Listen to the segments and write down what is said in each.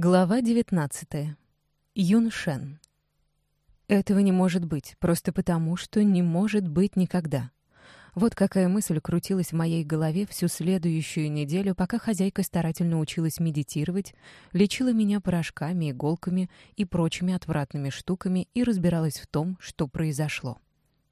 Глава 19. Юн Шен. Этого не может быть, просто потому, что не может быть никогда. Вот какая мысль крутилась в моей голове всю следующую неделю, пока хозяйка старательно училась медитировать, лечила меня порошками, иголками и прочими отвратными штуками и разбиралась в том, что произошло.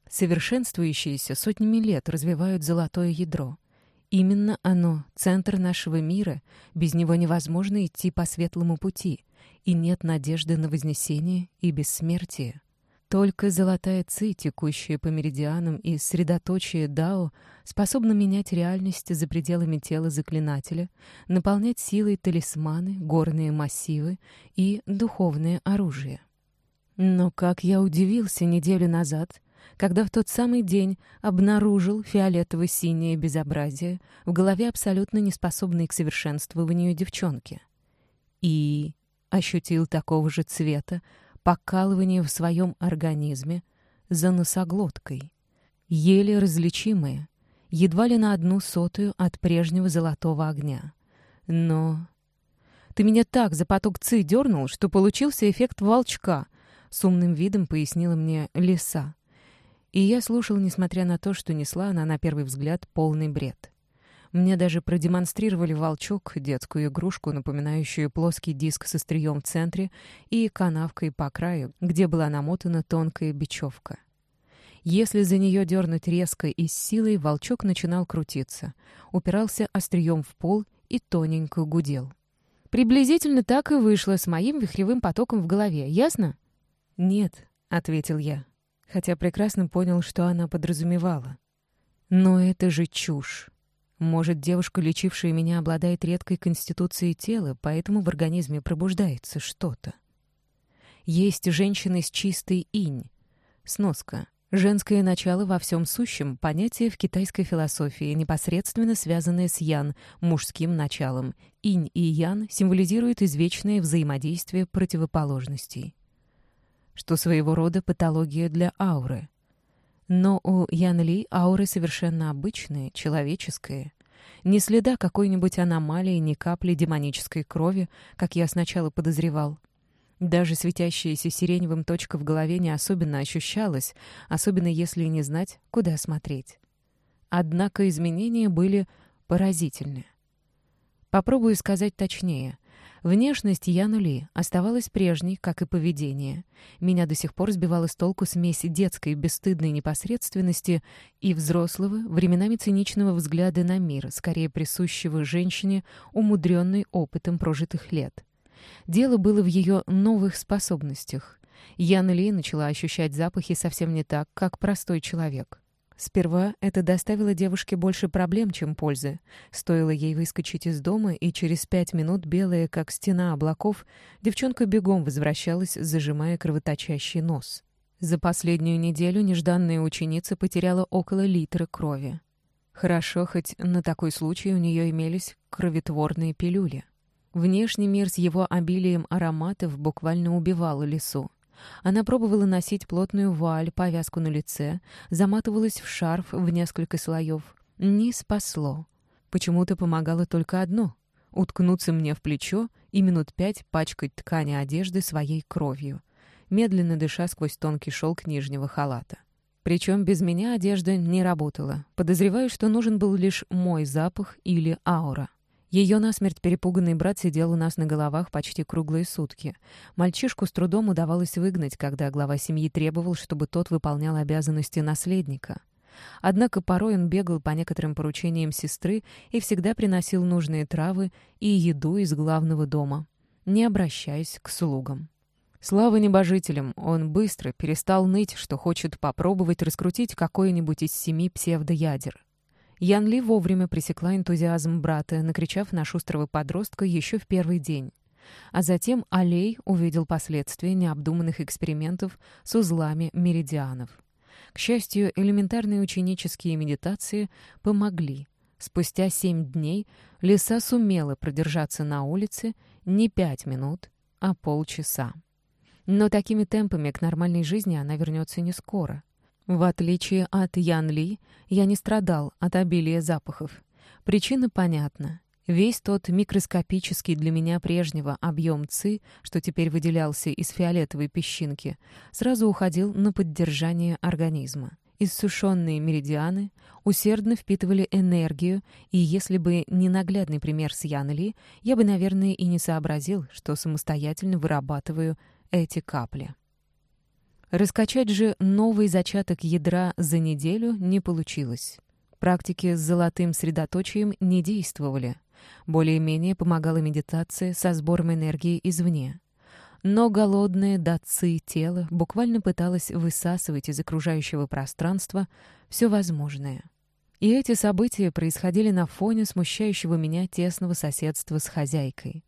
Совершенствующиеся сотнями лет развивают золотое ядро — Именно оно — центр нашего мира, без него невозможно идти по светлому пути, и нет надежды на вознесение и бессмертие. Только золотая ци, текущая по меридианам и средоточие Дао, способна менять реальность за пределами тела заклинателя, наполнять силой талисманы, горные массивы и духовное оружие. Но как я удивился неделю назад, когда в тот самый день обнаружил фиолетово-синее безобразие в голове абсолютно неспособной к совершенствованию девчонки. И ощутил такого же цвета покалывание в своем организме за носоглоткой, еле различимые, едва ли на одну сотую от прежнего золотого огня. Но... «Ты меня так за поток ци дернул, что получился эффект волчка», — с умным видом пояснила мне лиса. И я слушал, несмотря на то, что несла она на первый взгляд полный бред. Мне даже продемонстрировали волчок, детскую игрушку, напоминающую плоский диск со стрием в центре и канавкой по краю, где была намотана тонкая бечевка. Если за нее дернуть резко и с силой, волчок начинал крутиться, упирался острием в пол и тоненько гудел. Приблизительно так и вышло с моим вихревым потоком в голове, ясно? «Нет», — ответил я хотя прекрасно понял, что она подразумевала. Но это же чушь. Может, девушка, лечившая меня, обладает редкой конституцией тела, поэтому в организме пробуждается что-то. Есть женщины с чистой инь. Сноска. Женское начало во всем сущем — понятие в китайской философии, непосредственно связанное с ян, мужским началом. Инь и ян символизируют извечное взаимодействие противоположностей что своего рода патология для ауры. Но у Ян Ли ауры совершенно обычные, человеческие. Ни следа какой-нибудь аномалии, ни капли демонической крови, как я сначала подозревал. Даже светящаяся сиреневым точка в голове не особенно ощущалась, особенно если не знать, куда смотреть. Однако изменения были поразительны. Попробую сказать точнее. Внешность Яну Ли оставалась прежней, как и поведение. Меня до сих пор сбивала с толку смесь детской бесстыдной непосредственности и взрослого, временами циничного взгляда на мир, скорее присущего женщине, умудренной опытом прожитых лет. Дело было в ее новых способностях. Яна Ли начала ощущать запахи совсем не так, как простой человек. Сперва это доставило девушке больше проблем, чем пользы. Стоило ей выскочить из дома, и через пять минут, белая, как стена облаков, девчонка бегом возвращалась, зажимая кровоточащий нос. За последнюю неделю нежданная ученица потеряла около литра крови. Хорошо, хоть на такой случай у нее имелись кроветворные пилюли. Внешний мир с его обилием ароматов буквально убивал лесу. Она пробовала носить плотную вуаль, повязку на лице, заматывалась в шарф в несколько слоев. Не спасло. Почему-то помогало только одно — уткнуться мне в плечо и минут пять пачкать ткани одежды своей кровью, медленно дыша сквозь тонкий шелк нижнего халата. Причем без меня одежда не работала. Подозреваю, что нужен был лишь мой запах или аура. Ее насмерть перепуганный брат сидел у нас на головах почти круглые сутки. Мальчишку с трудом удавалось выгнать, когда глава семьи требовал, чтобы тот выполнял обязанности наследника. Однако порой он бегал по некоторым поручениям сестры и всегда приносил нужные травы и еду из главного дома, не обращаясь к слугам. Слава небожителям, он быстро перестал ныть, что хочет попробовать раскрутить какой-нибудь из семи псевдоядер. Ян Ли вовремя пресекла энтузиазм брата, накричав на шустрого подростка еще в первый день. А затем Алей увидел последствия необдуманных экспериментов с узлами меридианов. К счастью, элементарные ученические медитации помогли. Спустя семь дней лиса сумела продержаться на улице не пять минут, а полчаса. Но такими темпами к нормальной жизни она вернется не скоро. В отличие от Ян Ли, я не страдал от обилия запахов. Причина понятна. Весь тот микроскопический для меня прежнего объем ЦИ, что теперь выделялся из фиолетовой песчинки, сразу уходил на поддержание организма. Иссушенные меридианы усердно впитывали энергию, и если бы не наглядный пример с Янли, я бы, наверное, и не сообразил, что самостоятельно вырабатываю эти капли. Раскачать же новый зачаток ядра за неделю не получилось. Практики с золотым средоточием не действовали. Более-менее помогала медитация со сбором энергии извне. Но голодное до тело буквально пыталось высасывать из окружающего пространства все возможное. И эти события происходили на фоне смущающего меня тесного соседства с хозяйкой.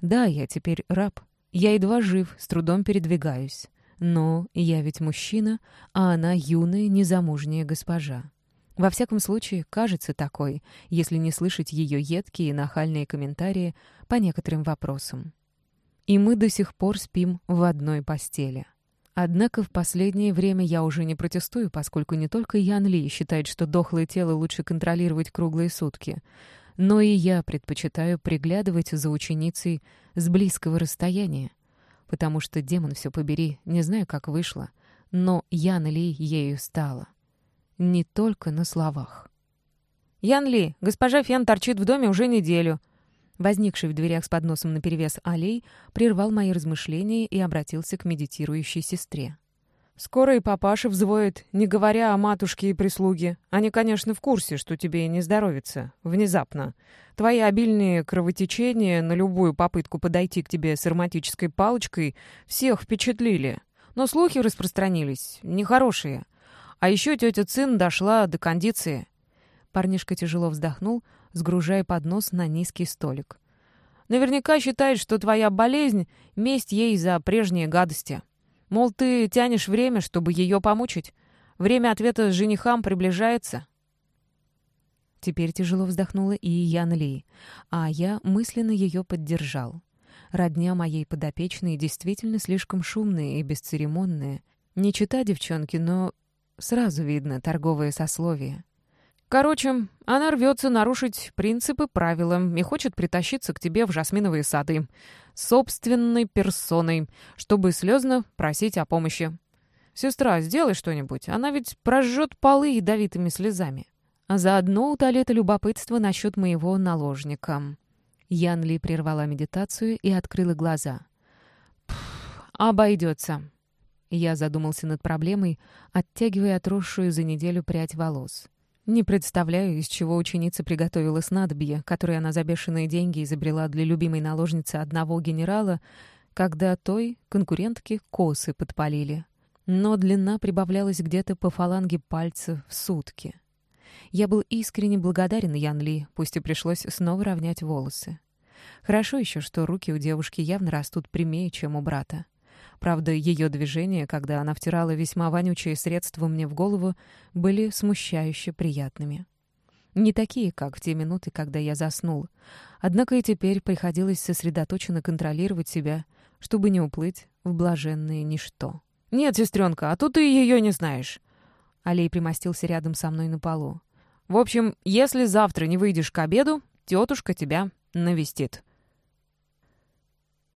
Да, я теперь раб. Я едва жив, с трудом передвигаюсь. Но я ведь мужчина, а она юная, незамужняя госпожа. Во всяком случае, кажется такой, если не слышать ее едкие и нахальные комментарии по некоторым вопросам. И мы до сих пор спим в одной постели. Однако в последнее время я уже не протестую, поскольку не только Ян Ли считает, что дохлое тело лучше контролировать круглые сутки, но и я предпочитаю приглядывать за ученицей с близкого расстояния, потому что, демон все побери, не знаю, как вышло, но Ян Ли ею стала не только на словах. «Ян Ли, госпожа Фен торчит в доме уже неделю». Возникший в дверях с подносом наперевес Алей прервал мои размышления и обратился к медитирующей сестре. «Скоро и папаша взвоет, не говоря о матушке и прислуге. Они, конечно, в курсе, что тебе не здоровится. Внезапно. Твои обильные кровотечения на любую попытку подойти к тебе с ароматической палочкой всех впечатлили. Но слухи распространились, нехорошие. А еще тетя Цин дошла до кондиции. Парнишка тяжело вздохнул, сгружая поднос на низкий столик. Наверняка считает, что твоя болезнь — месть ей за прежние гадости. Мол, ты тянешь время, чтобы ее помучить. Время ответа с женихам приближается. Теперь тяжело вздохнула и Ян Ли, а я мысленно ее поддержал. Родня моей подопечной действительно слишком шумные и бесцеремонные. Не чита девчонки, но Сразу видно торговое сословие. Короче, она рвется нарушить принципы, правила и хочет притащиться к тебе в жасминовые сады. Собственной персоной, чтобы слезно просить о помощи. «Сестра, сделай что-нибудь, она ведь прожжет полы ядовитыми слезами». А заодно утолит любопытство насчет моего наложника. Ян Ли прервала медитацию и открыла глаза. «Обойдется. Я задумался над проблемой, оттягивая отросшую за неделю прядь волос. Не представляю, из чего ученица приготовила снадобье, которое она за бешеные деньги изобрела для любимой наложницы одного генерала, когда той конкурентки косы подпалили. Но длина прибавлялась где-то по фаланге пальца в сутки. Я был искренне благодарен Ян Ли, пусть и пришлось снова равнять волосы. Хорошо еще, что руки у девушки явно растут прямее, чем у брата. Правда, ее движения, когда она втирала весьма вонючие средства мне в голову, были смущающе приятными. Не такие, как в те минуты, когда я заснул. Однако и теперь приходилось сосредоточенно контролировать себя, чтобы не уплыть в блаженное ничто. «Нет, сестренка, а тут ты ее не знаешь». Алей примостился рядом со мной на полу. «В общем, если завтра не выйдешь к обеду, тетушка тебя навестит.